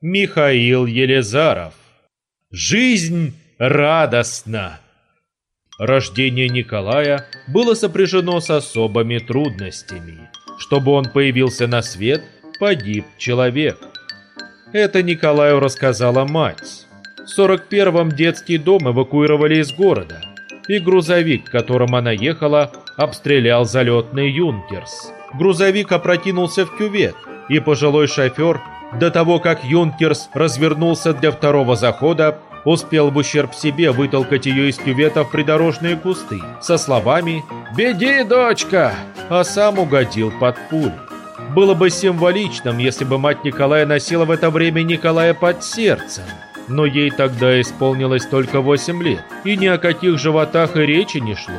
Михаил Елизаров. Жизнь радостна. Рождение Николая было сопряжено с особыми трудностями. Чтобы он появился на свет, погиб человек. Это Николаю рассказала мать. В 41-м детский дом эвакуировали из города, и грузовик, которым она ехала, обстрелял залетный «Юнкерс». Грузовик опрокинулся в кювет, и пожилой шофер, до того как «Юнкерс» развернулся для второго захода, успел в ущерб себе вытолкать ее из кювета в придорожные кусты со словами «Беги, дочка!», а сам угодил под пулю. Было бы символичным, если бы мать Николая носила в это время Николая под сердцем. Но ей тогда исполнилось только 8 лет, и ни о каких животах и речи не шло.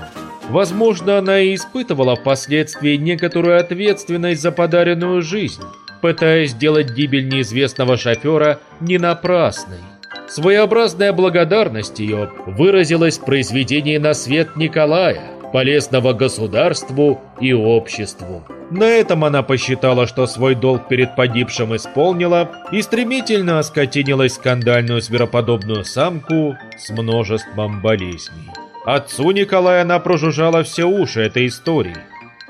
Возможно, она и испытывала впоследствии некоторую ответственность за подаренную жизнь, пытаясь сделать гибель неизвестного шофера не напрасной. Своеобразная благодарность ее выразилась в произведении на свет Николая, полезного государству и обществу. На этом она посчитала, что свой долг перед погибшим исполнила и стремительно оскотинилась скандальную звероподобную самку с множеством болезней. Отцу Николая она прожужжала все уши этой истории.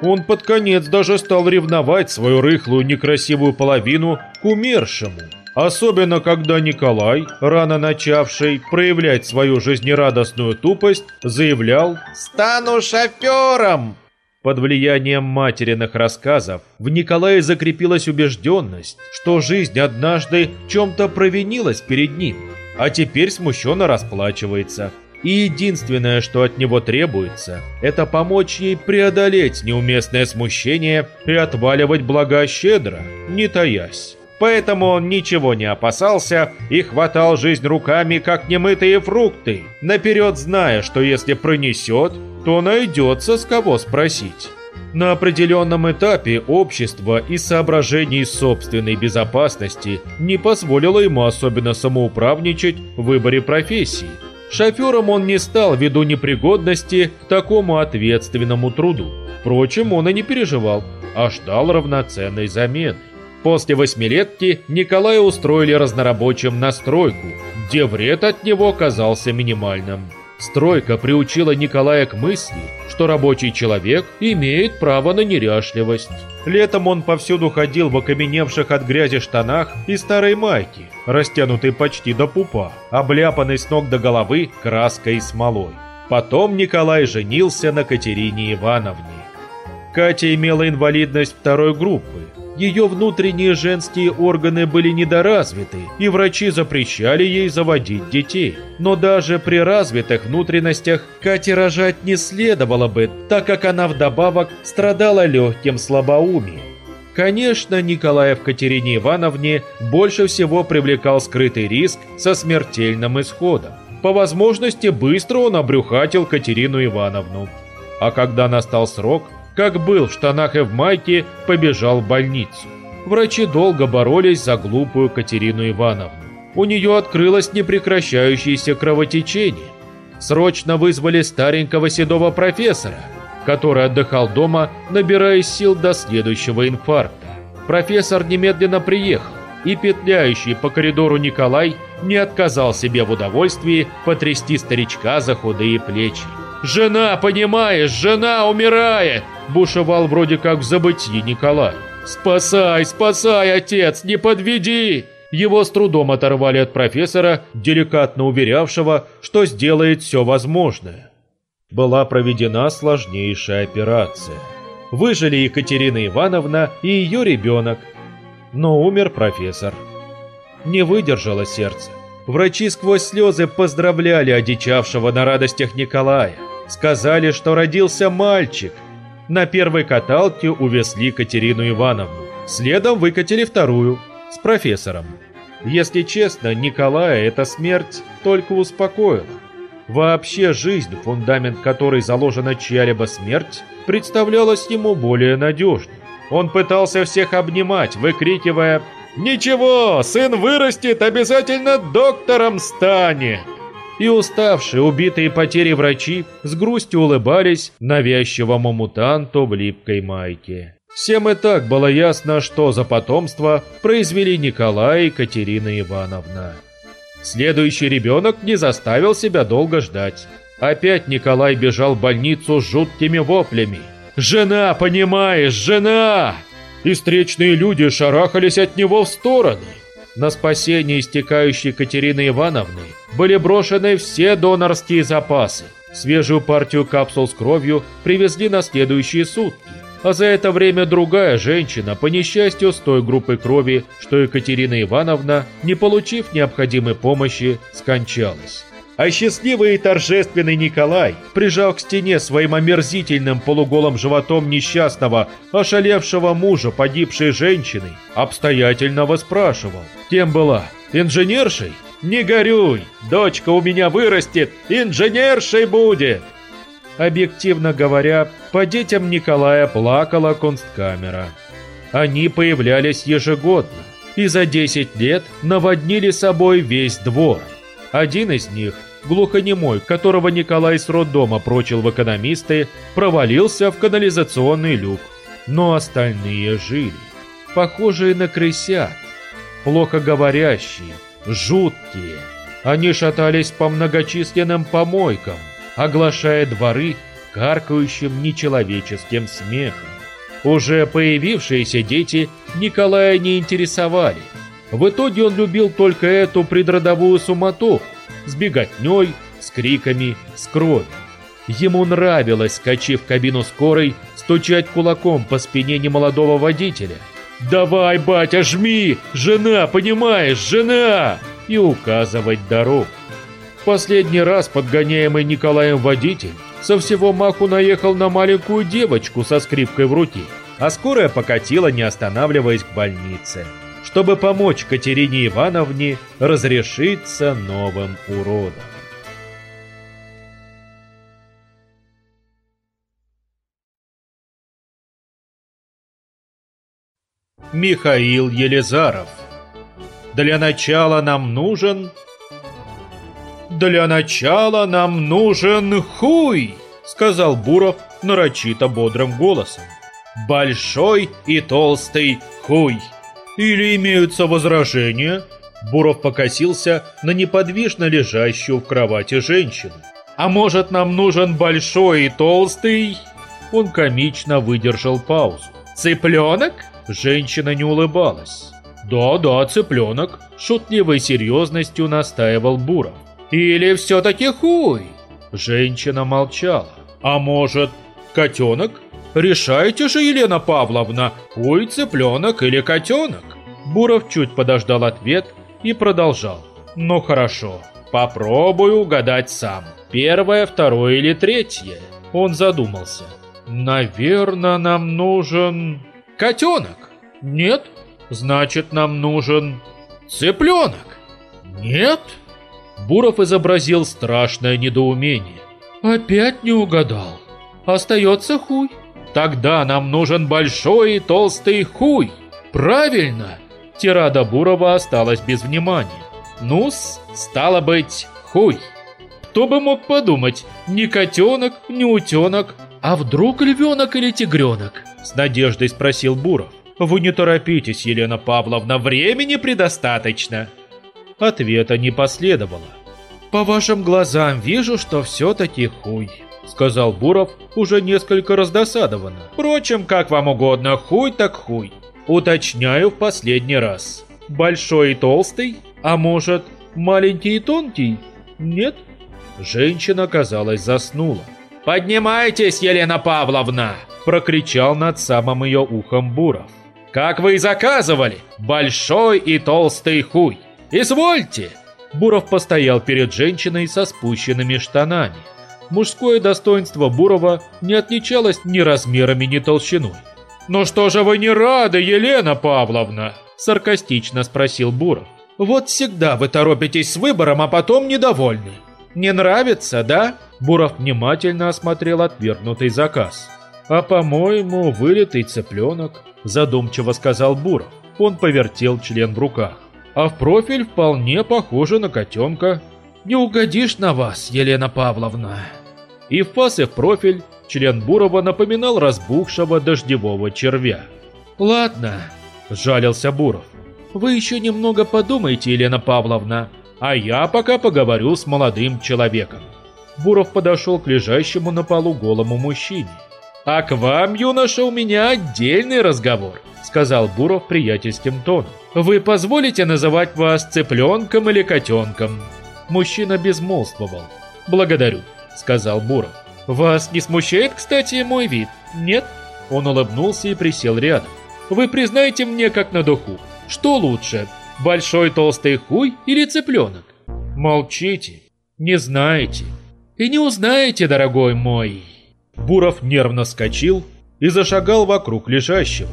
Он под конец даже стал ревновать свою рыхлую некрасивую половину к умершему – Особенно, когда Николай, рано начавший проявлять свою жизнерадостную тупость, заявлял «Стану шофером!». Под влиянием материных рассказов в Николае закрепилась убежденность, что жизнь однажды чем-то провинилась перед ним, а теперь смущенно расплачивается. И единственное, что от него требуется, это помочь ей преодолеть неуместное смущение и отваливать блага щедро, не таясь. Поэтому он ничего не опасался и хватал жизнь руками, как немытые фрукты, наперед зная, что если пронесет, то найдется с кого спросить. На определенном этапе общество из соображений собственной безопасности не позволило ему особенно самоуправничать в выборе профессии. Шофером он не стал ввиду непригодности к такому ответственному труду. Впрочем, он и не переживал, а ждал равноценной замены. После восьмилетки Николая устроили разнорабочим на стройку, где вред от него казался минимальным. Стройка приучила Николая к мысли, что рабочий человек имеет право на неряшливость. Летом он повсюду ходил в окаменевших от грязи штанах и старой майке, растянутой почти до пупа, обляпанной с ног до головы краской и смолой. Потом Николай женился на Катерине Ивановне. Катя имела инвалидность второй группы, ее внутренние женские органы были недоразвиты, и врачи запрещали ей заводить детей. Но даже при развитых внутренностях Кате рожать не следовало бы, так как она вдобавок страдала легким слабоумием. Конечно, Николаев Катерине Ивановне больше всего привлекал скрытый риск со смертельным исходом. По возможности быстро он обрюхатил Катерину Ивановну. А когда настал срок, как был в штанах и в майке, побежал в больницу. Врачи долго боролись за глупую Катерину Ивановну. У нее открылось непрекращающееся кровотечение. Срочно вызвали старенького седого профессора, который отдыхал дома, набираясь сил до следующего инфаркта. Профессор немедленно приехал, и петляющий по коридору Николай не отказал себе в удовольствии потрясти старичка за худые плечи. «Жена, понимаешь, жена умирает!» Бушевал вроде как в забытии Николай. «Спасай, спасай, отец, не подведи!» Его с трудом оторвали от профессора, деликатно уверявшего, что сделает все возможное. Была проведена сложнейшая операция. Выжили Екатерина Ивановна и ее ребенок. Но умер профессор. Не выдержало сердце. Врачи сквозь слезы поздравляли одичавшего на радостях Николая. Сказали, что родился мальчик. На первой каталке увезли Катерину Ивановну. Следом выкатили вторую, с профессором. Если честно, Николая эта смерть только успокоила. Вообще жизнь, фундамент которой заложена чья-либо смерть, представлялась ему более надежной. Он пытался всех обнимать, выкрикивая «Ничего, сын вырастет, обязательно доктором станет!» И уставшие, убитые потери врачи с грустью улыбались навязчивому мутанту в липкой майке. Всем и так было ясно, что за потомство произвели Николай и Катерина Ивановна. Следующий ребенок не заставил себя долго ждать. Опять Николай бежал в больницу с жуткими воплями. «Жена, понимаешь, жена!» И встречные люди шарахались от него в стороны. На спасение истекающей Катерины Ивановны были брошены все донорские запасы. Свежую партию капсул с кровью привезли на следующие сутки. А за это время другая женщина, по несчастью, с той группой крови, что Екатерина Ивановна, не получив необходимой помощи, скончалась. А счастливый и торжественный Николай прижал к стене своим омерзительным полуголым животом несчастного, ошалевшего мужа погибшей женщины, обстоятельно выспрашивал, кем была, инженершей? Не горюй, дочка у меня вырастет, инженершей будет! Объективно говоря, по детям Николая плакала консткамера. Они появлялись ежегодно и за 10 лет наводнили собой весь двор. Один из них, глухонемой, которого Николай с роддома прочил в экономисты, провалился в канализационный люк. Но остальные жили, похожие на крысят, плохо говорящие, жуткие. Они шатались по многочисленным помойкам, оглашая дворы каркающим нечеловеческим смехом. Уже появившиеся дети Николая не интересовали. В итоге он любил только эту предродовую суматоху с беготней, с криками, с кровью. Ему нравилось, скачив в кабину скорой, стучать кулаком по спине немолодого водителя. «Давай, батя, жми! Жена, понимаешь, жена!» и указывать дорогу. Последний раз подгоняемый Николаем водитель со всего маху наехал на маленькую девочку со скрипкой в руке, а скорая покатила, не останавливаясь к больнице, чтобы помочь Катерине Ивановне разрешиться новым уродом. Михаил Елизаров Для начала нам нужен «Для начала нам нужен хуй!» — сказал Буров нарочито бодрым голосом. «Большой и толстый хуй!» «Или имеются возражения?» Буров покосился на неподвижно лежащую в кровати женщину. «А может, нам нужен большой и толстый?» Он комично выдержал паузу. «Цыпленок?» Женщина не улыбалась. «Да-да, цыпленок», — шутливой серьезностью настаивал Буров. Или все-таки хуй? Женщина молчала. А может, котенок? Решайте же, Елена Павловна, хуй, цыпленок или котенок? Буров чуть подождал ответ и продолжал. Ну хорошо, попробую угадать сам. Первое, второе или третье? Он задумался. Наверное, нам нужен... Котенок? Нет? Значит, нам нужен... Цыпленок? Нет? Буров изобразил страшное недоумение. «Опять не угадал. Остается хуй. Тогда нам нужен большой и толстый хуй. Правильно!» Тирада Бурова осталась без внимания. «Ну-с, стало быть, хуй. Кто бы мог подумать, ни котенок, ни утенок, а вдруг львенок или тигренок?» С надеждой спросил Буров. «Вы не торопитесь, Елена Павловна, времени предостаточно!» Ответа не последовало. «По вашим глазам вижу, что все-таки хуй», — сказал Буров уже несколько раздосадованно. «Впрочем, как вам угодно, хуй так хуй. Уточняю в последний раз. Большой и толстый? А может, маленький и тонкий? Нет?» Женщина, казалось, заснула. «Поднимайтесь, Елена Павловна!» – прокричал над самым ее ухом Буров. «Как вы и заказывали! Большой и толстый хуй! Извольте!» Буров постоял перед женщиной со спущенными штанами. Мужское достоинство Бурова не отличалось ни размерами, ни толщиной. «Ну что же вы не рады, Елена Павловна?» – саркастично спросил Буров. «Вот всегда вы торопитесь с выбором, а потом недовольны. Не нравится, да?» Буров внимательно осмотрел отвергнутый заказ. «А по-моему, вылитый цыпленок», – задумчиво сказал Буров. Он повертел член в руках а в профиль вполне похоже на котенка. Не угодишь на вас, Елена Павловна. И в пас, и в профиль Член Бурова напоминал разбухшего дождевого червя. «Ладно», – жалился Буров. «Вы еще немного подумайте, Елена Павловна, а я пока поговорю с молодым человеком». Буров подошел к лежащему на полу голому мужчине. «А к вам, юноша, у меня отдельный разговор», — сказал Буров приятельским тоном. «Вы позволите называть вас цыпленком или котенком?» Мужчина безмолвствовал. «Благодарю», — сказал Буров. «Вас не смущает, кстати, мой вид, нет?» Он улыбнулся и присел рядом. «Вы признаете мне как на духу, что лучше, большой толстый хуй или цыпленок?» «Молчите, не знаете». «И не узнаете, дорогой мой». Буров нервно вскочил и зашагал вокруг лежащего.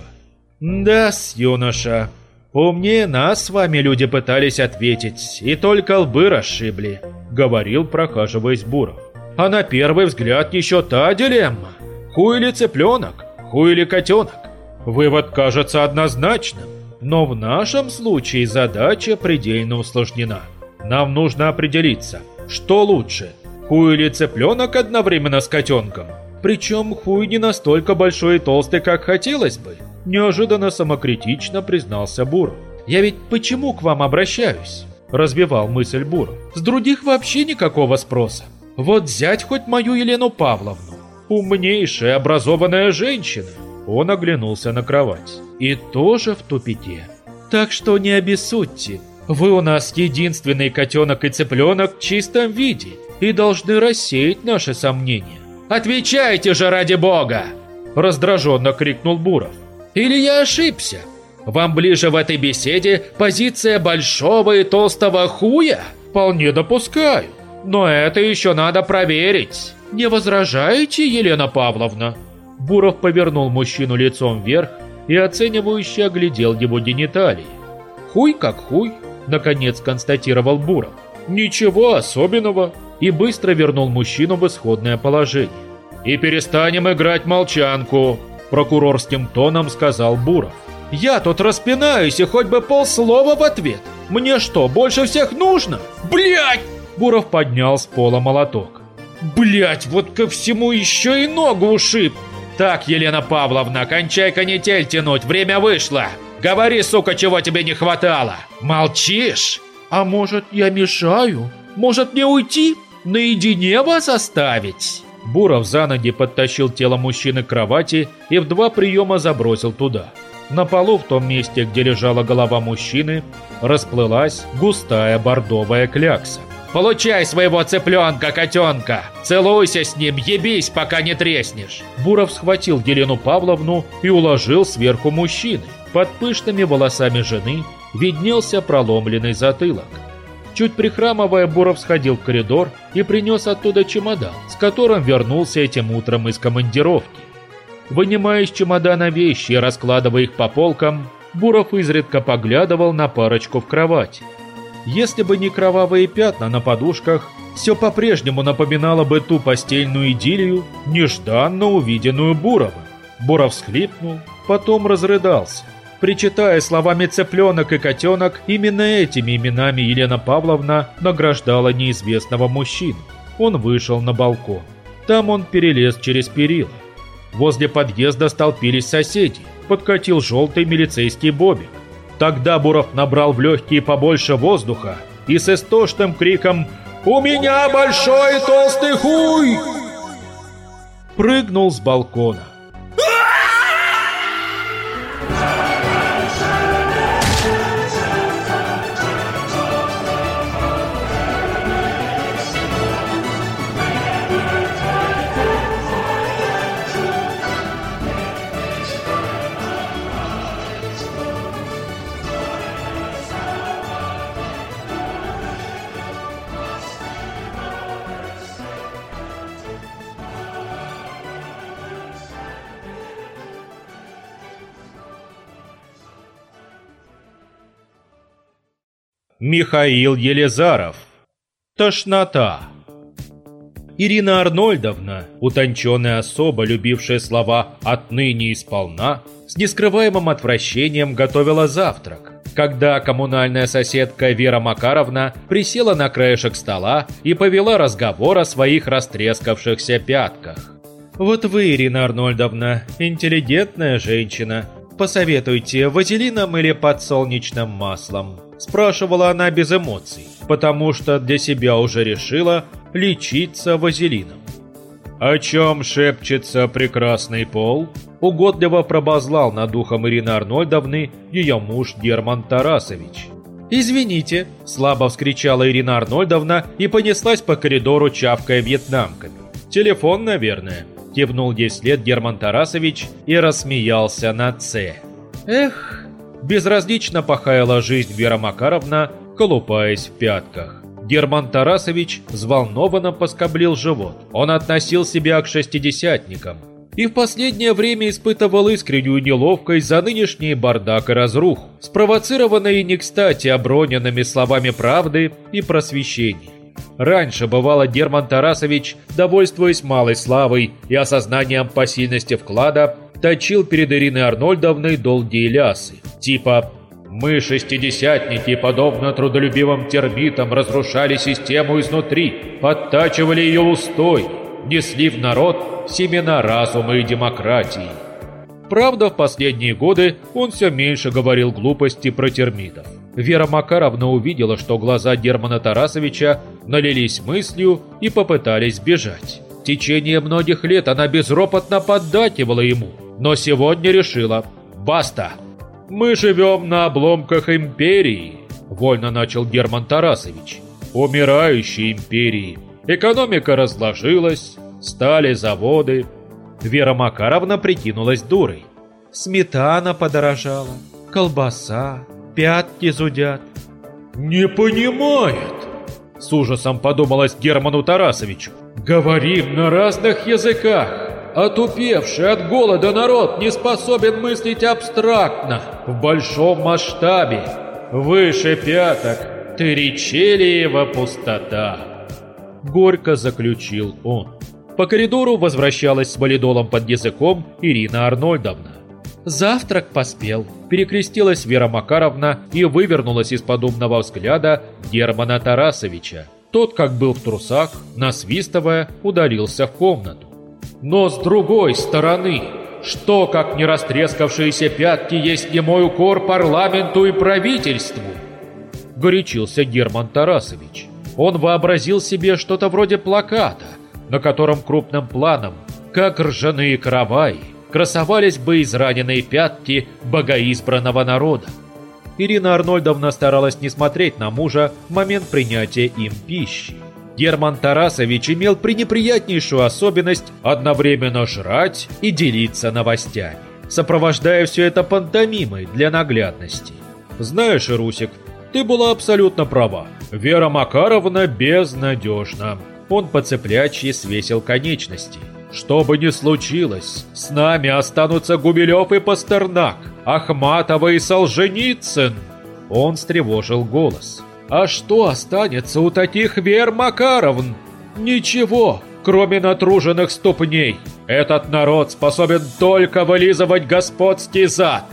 да юноша, умнее нас с вами люди пытались ответить, и только лбы расшибли», — говорил, прохаживаясь Буров. «А на первый взгляд еще та дилемма. Хуй или цыпленок, хуй или котенок? Вывод кажется однозначным, но в нашем случае задача предельно усложнена. Нам нужно определиться, что лучше, хуй или цыпленок одновременно с котенком?» Причем хуй не настолько большой и толстый, как хотелось бы. Неожиданно самокритично признался Буров. «Я ведь почему к вам обращаюсь?» Развивал мысль Буров. «С других вообще никакого спроса. Вот взять хоть мою Елену Павловну. Умнейшая, образованная женщина». Он оглянулся на кровать. «И тоже в тупике. Так что не обессудьте. Вы у нас единственный котенок и цыпленок в чистом виде и должны рассеять наши сомнения. «Отвечайте же ради бога!» Раздраженно крикнул Буров. «Или я ошибся? Вам ближе в этой беседе позиция большого и толстого хуя? Вполне допускаю. Но это еще надо проверить. Не возражаете, Елена Павловна?» Буров повернул мужчину лицом вверх и оценивающе оглядел его гениталии. «Хуй как хуй», — наконец констатировал Буров. «Ничего особенного и быстро вернул мужчину в исходное положение. «И перестанем играть молчанку», – прокурорским тоном сказал Буров. «Я тут распинаюсь и хоть бы полслова в ответ. Мне что, больше всех нужно? Блять!» Буров поднял с пола молоток. Блять, вот ко всему еще и ногу ушиб!» «Так, Елена Павловна, кончай канитель тянуть, время вышло! Говори, сука, чего тебе не хватало! Молчишь?» «А может, я мешаю? Может, мне уйти?» наедине вас оставить?» Буров за ноги подтащил тело мужчины к кровати и в два приема забросил туда. На полу в том месте, где лежала голова мужчины, расплылась густая бордовая клякса. «Получай своего цыпленка, котенка! Целуйся с ним, ебись, пока не треснешь!» Буров схватил Елену Павловну и уложил сверху мужчины. Под пышными волосами жены виднелся проломленный затылок. Чуть прихрамывая, Буров сходил в коридор и принес оттуда чемодан, с которым вернулся этим утром из командировки. Вынимая из чемодана вещи и раскладывая их по полкам, Буров изредка поглядывал на парочку в кровати. Если бы не кровавые пятна на подушках, все по-прежнему напоминало бы ту постельную идиллию, нежданно увиденную Буровым. Буров схлипнул, потом разрыдался. Причитая словами «цыпленок» и «котенок», именно этими именами Елена Павловна награждала неизвестного мужчину. Он вышел на балкон. Там он перелез через перила. Возле подъезда столпились соседи. Подкатил желтый милицейский бобик. Тогда Буров набрал в легкие побольше воздуха и с истошным криком «У меня большой толстый хуй!» прыгнул с балкона. Михаил Елизаров. Тошнота. Ирина Арнольдовна, утонченная особа, любившая слова «отныне и сполна», с нескрываемым отвращением готовила завтрак, когда коммунальная соседка Вера Макаровна присела на краешек стола и повела разговор о своих растрескавшихся пятках. «Вот вы, Ирина Арнольдовна, интеллигентная женщина. Посоветуйте, вазелином или подсолнечным маслом?» Спрашивала она без эмоций, потому что для себя уже решила лечиться вазелином. «О чем шепчется прекрасный пол?» Угодливо пробозлал над духом Ирины Арнольдовны ее муж Герман Тарасович. «Извините», – слабо вскричала Ирина Арнольдовна и понеслась по коридору, чавкая вьетнамками. «Телефон, наверное», – кивнул ей след Герман Тарасович и рассмеялся на «Ц». «Эх», – безразлично похаяла жизнь Вера Макаровна, колупаясь в пятках. Герман Тарасович взволнованно поскоблил живот. Он относил себя к шестидесятникам и в последнее время испытывал искреннюю неловкость за нынешний бардак и разрух, спровоцированный не кстати оброненными словами правды и просвещения. Раньше, бывало, Герман Тарасович, довольствуясь малой славой и осознанием посильности вклада, точил перед Ириной Арнольдовной долгие лясы, типа мы, шестидесятники, подобно трудолюбивым термитам, разрушали систему изнутри, подтачивали ее устой, несли в народ семена разума и демократии. Правда, в последние годы он все меньше говорил глупости про термитов. Вера Макаровна увидела, что глаза Германа Тарасовича налились мыслью и попытались бежать. В течение многих лет она безропотно поддакивала ему, но сегодня решила «Баста!» «Мы живем на обломках империи», – вольно начал Герман Тарасович. «Умирающей империи. Экономика разложилась, стали заводы». Вера Макаровна прикинулась дурой. «Сметана подорожала, колбаса, пятки зудят». «Не понимает», – с ужасом подумалось Герману Тарасовичу. «Говорим на разных языках». Отупевший от голода народ не способен мыслить абстрактно, в большом масштабе. Выше пяток Теречелиева пустота. Горько заключил он. По коридору возвращалась с валидолом под языком Ирина Арнольдовна. «Завтрак поспел», – перекрестилась Вера Макаровна и вывернулась из-под умного взгляда Германа Тарасовича. Тот, как был в трусах, насвистывая, удалился в комнату. Но с другой стороны, что, как не растрескавшиеся пятки, есть немой укор парламенту и правительству? Горячился Герман Тарасович. Он вообразил себе что-то вроде плаката, на котором крупным планом, как ржаные караваи, красовались бы израненные пятки богоизбранного народа. Ирина Арнольдовна старалась не смотреть на мужа в момент принятия им пищи. Герман Тарасович имел пренеприятнейшую особенность одновременно жрать и делиться новостями, сопровождая все это пантомимой для наглядности. «Знаешь, Русик, ты была абсолютно права. Вера Макаровна безнадежна». Он по цеплячьи свесил конечности. «Что бы ни случилось, с нами останутся Гумилев и Пастернак, Ахматова и Солженицын!» Он встревожил голос. А что останется у таких Вер Макаровн? Ничего, кроме натруженных ступней. Этот народ способен только вылизывать господский зад.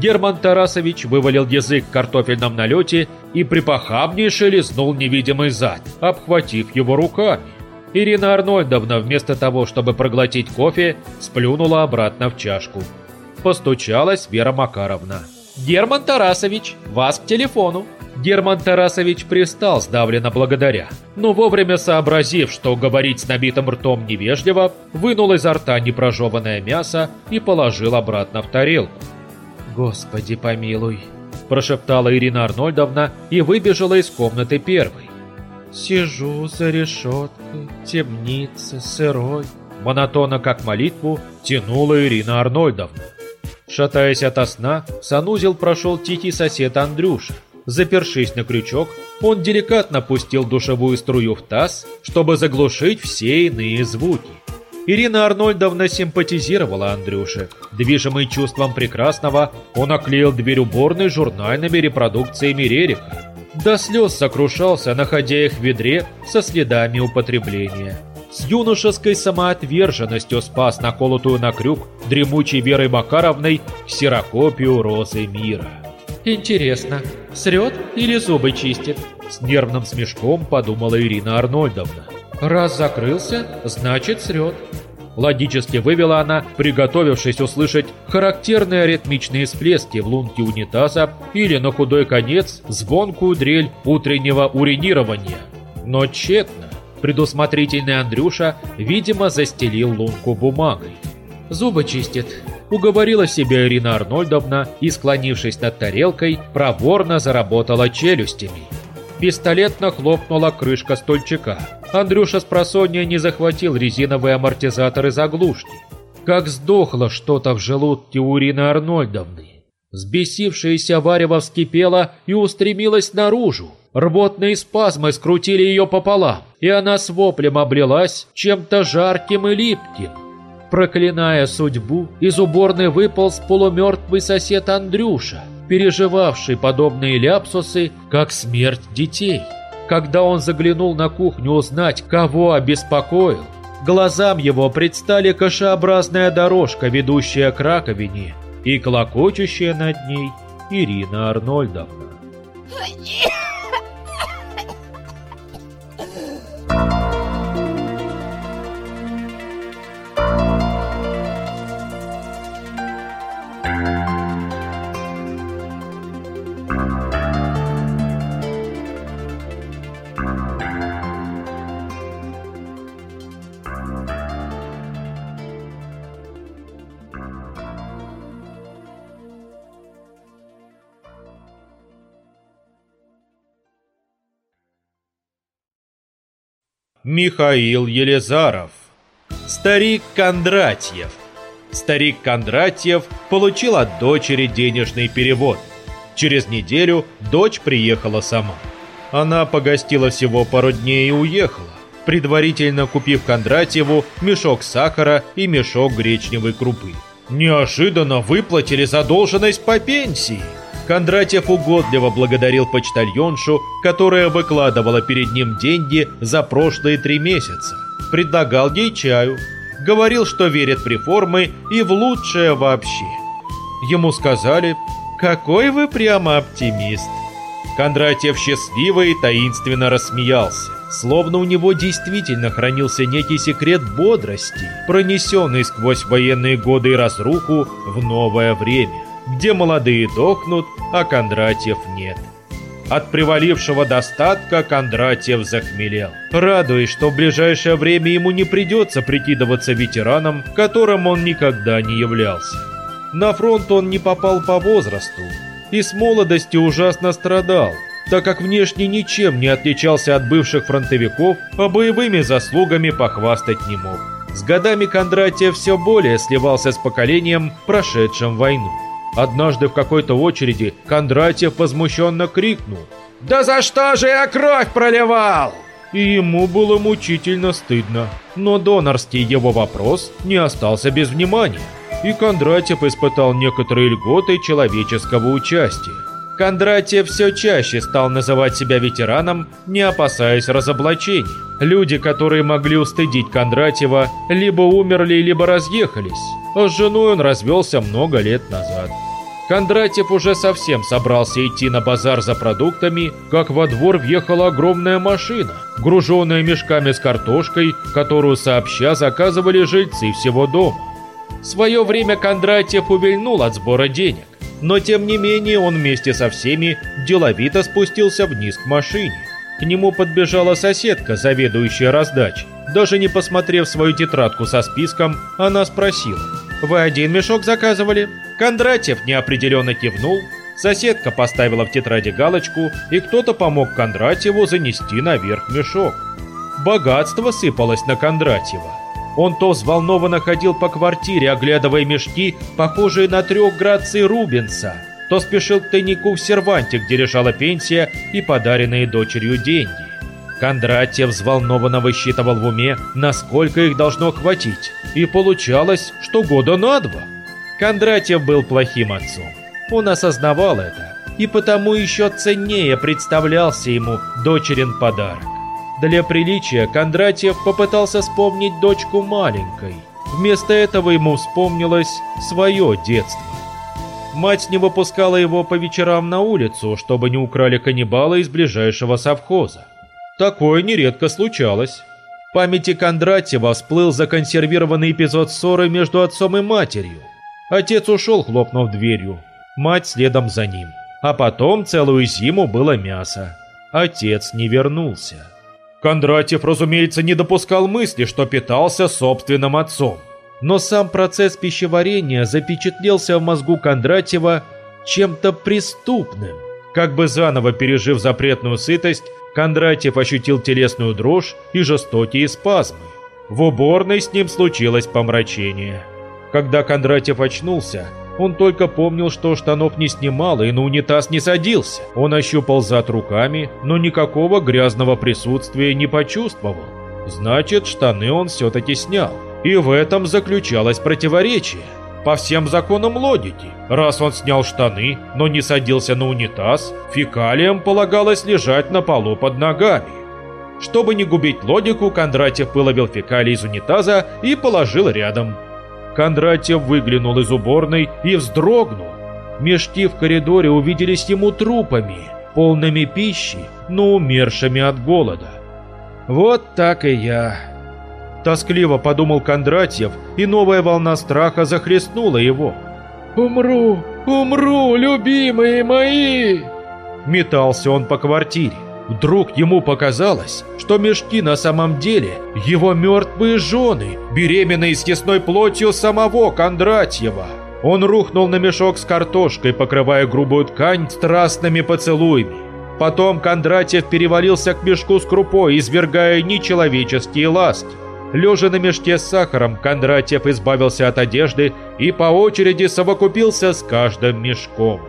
Герман Тарасович вывалил язык в картофельном налете и припохабнейше лизнул невидимый зад, обхватив его руками. Ирина Арнольдовна вместо того, чтобы проглотить кофе, сплюнула обратно в чашку. Постучалась Вера Макаровна. «Герман Тарасович, вас к телефону!» Герман Тарасович пристал сдавленно благодаря, но вовремя сообразив, что говорить с набитым ртом невежливо, вынул изо рта непрожеванное мясо и положил обратно в тарелку. «Господи помилуй!» – прошептала Ирина Арнольдовна и выбежала из комнаты первой. «Сижу за решеткой, темница, сырой». Монотонно, как молитву, тянула Ирина Арнольдовна. Шатаясь ото сна, в санузел прошел тихий сосед Андрюша. Запершись на крючок, он деликатно пустил душевую струю в таз, чтобы заглушить все иные звуки. Ирина Арнольдовна симпатизировала Андрюше. Движимый чувством прекрасного, он оклеил дверь уборной журнальными репродукциями Рерика. До слез сокрушался, находя их в ведре со следами употребления. С юношеской самоотверженностью спас наколотую на крюк дремучей Верой Макаровной ксерокопию розы мира. «Интересно, срет или зубы чистит?» С нервным смешком подумала Ирина Арнольдовна. «Раз закрылся, значит срет». Логически вывела она, приготовившись услышать характерные аритмичные всплески в лунке унитаза или, на худой конец, звонкую дрель утреннего уринирования. Но тщетно. Предусмотрительный Андрюша, видимо, застелил лунку бумагой. «Зубы чистит», — уговорила себя Ирина Арнольдовна и, склонившись над тарелкой, проворно заработала челюстями. Пистолетно хлопнула крышка стульчика. Андрюша с просонья не захватил резиновые амортизаторы заглушки. Как сдохло что-то в желудке у Ирины Арнольдовны. Сбесившаяся варево вскипела и устремилась наружу. Рвотные спазмы скрутили ее пополам, и она с воплем облилась чем-то жарким и липким. Проклиная судьбу, из уборной выполз полумертвый сосед Андрюша, переживавший подобные ляпсусы, как смерть детей. Когда он заглянул на кухню узнать, кого обеспокоил, глазам его предстали кашеобразная дорожка, ведущая к раковине, и клокочущая над ней Ирина Арнольдовна. Михаил Елизаров. Старик Кондратьев. Старик Кондратьев получил от дочери денежный перевод. Через неделю дочь приехала сама. Она погостила всего пару дней и уехала, предварительно купив Кондратьеву мешок сахара и мешок гречневой крупы. Неожиданно выплатили задолженность по пенсии. Кондратьев угодливо благодарил почтальоншу, которая выкладывала перед ним деньги за прошлые три месяца. Предлагал ей чаю. Говорил, что верит в реформы и в лучшее вообще. Ему сказали, «Какой вы прямо оптимист!» Кондратьев счастливо и таинственно рассмеялся, словно у него действительно хранился некий секрет бодрости, пронесенный сквозь военные годы и разруху в новое время где молодые дохнут, а Кондратьев нет. От привалившего достатка Кондратьев захмелел, радуясь, что в ближайшее время ему не придется прикидываться ветераном, которым он никогда не являлся. На фронт он не попал по возрасту и с молодости ужасно страдал, так как внешне ничем не отличался от бывших фронтовиков, а боевыми заслугами похвастать не мог. С годами Кондратьев все более сливался с поколением, прошедшим войну. Однажды в какой-то очереди Кондратьев возмущенно крикнул «Да за что же я кровь проливал?» И ему было мучительно стыдно. Но донорский его вопрос не остался без внимания. И Кондратьев испытал некоторые льготы человеческого участия. Кондратьев все чаще стал называть себя ветераном, не опасаясь разоблачений. Люди, которые могли устыдить Кондратьева, либо умерли, либо разъехались, с женой он развелся много лет назад. Кондратьев уже совсем собрался идти на базар за продуктами, как во двор въехала огромная машина, груженная мешками с картошкой, которую сообща заказывали жильцы всего дома. В свое время Кондратьев увильнул от сбора денег, но тем не менее он вместе со всеми деловито спустился вниз к машине. К нему подбежала соседка, заведующая раздачей. Даже не посмотрев свою тетрадку со списком, она спросила, «Вы один мешок заказывали?» Кондратьев неопределенно кивнул, соседка поставила в тетради галочку, и кто-то помог Кондратьеву занести наверх мешок. Богатство сыпалось на Кондратьева. Он то взволнованно ходил по квартире, оглядывая мешки, похожие на трех граций Рубенса, то спешил к тайнику в серванте, где лежала пенсия и подаренные дочерью деньги. Кондратьев взволнованно высчитывал в уме, насколько их должно хватить, и получалось, что года на два. Кондратьев был плохим отцом. Он осознавал это, и потому еще ценнее представлялся ему дочерин подарок. Для приличия Кондратьев попытался вспомнить дочку маленькой. Вместо этого ему вспомнилось свое детство. Мать не выпускала его по вечерам на улицу, чтобы не украли каннибала из ближайшего совхоза. Такое нередко случалось. памяти Кондратьева всплыл законсервированный эпизод ссоры между отцом и матерью. Отец ушел, хлопнув дверью. Мать следом за ним. А потом целую зиму было мясо. Отец не вернулся. Кондратьев, разумеется, не допускал мысли, что питался собственным отцом. Но сам процесс пищеварения запечатлелся в мозгу Кондратьева чем-то преступным. Как бы заново пережив запретную сытость, Кондратьев ощутил телесную дрожь и жестокие спазмы. В уборной с ним случилось помрачение. Когда Кондратьев очнулся, он только помнил, что штанов не снимал и на унитаз не садился. Он ощупал зад руками, но никакого грязного присутствия не почувствовал. Значит, штаны он все-таки снял. И в этом заключалось противоречие. По всем законам логики, раз он снял штаны, но не садился на унитаз, фекалиям полагалось лежать на полу под ногами. Чтобы не губить логику, Кондратьев выловил фекалий из унитаза и положил рядом. Кондратьев выглянул из уборной и вздрогнул. Мешки в коридоре увиделись ему трупами, полными пищи, но умершими от голода. «Вот так и я», Тоскливо подумал Кондратьев, и новая волна страха захлестнула его. «Умру, умру, любимые мои!» Метался он по квартире. Вдруг ему показалось, что мешки на самом деле его мертвые жены, беременные съестной плотью самого Кондратьева. Он рухнул на мешок с картошкой, покрывая грубую ткань страстными поцелуями. Потом Кондратьев перевалился к мешку с крупой, извергая нечеловеческие ласки. Лежа на мешке с сахаром, Кондратьев избавился от одежды и по очереди совокупился с каждым мешком.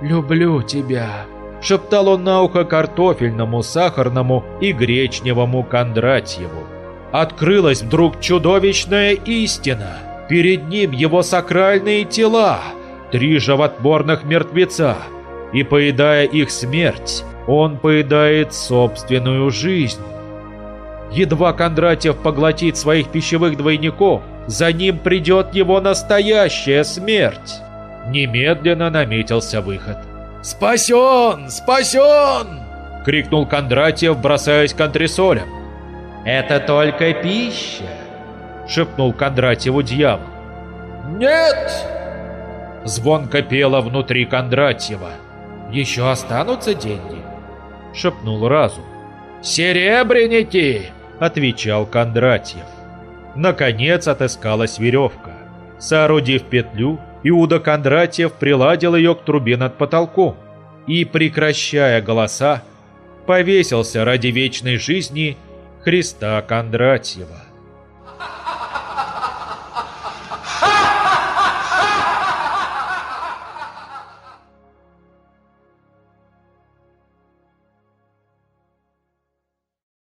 «Люблю тебя», — шептал он на ухо картофельному, сахарному и гречневому Кондратьеву. Открылась вдруг чудовищная истина. Перед ним его сакральные тела, три животворных мертвеца. И поедая их смерть, он поедает собственную жизнь. Едва Кондратьев поглотит своих пищевых двойников, за ним придет его настоящая смерть. Немедленно наметился выход. «Спасен! Спасен!» — крикнул Кондратьев, бросаясь к антресолям. «Это только пища!» — шепнул Кондратьеву дьявол. «Нет!» — звонко пело внутри Кондратьева. «Еще останутся деньги?» — шепнул разум. «Серебряники!» — отвечал Кондратьев. Наконец отыскалась веревка. Соорудив петлю, Иуда Кондратьев приладил ее к трубе над потолком и, прекращая голоса, повесился ради вечной жизни Христа Кондратьева.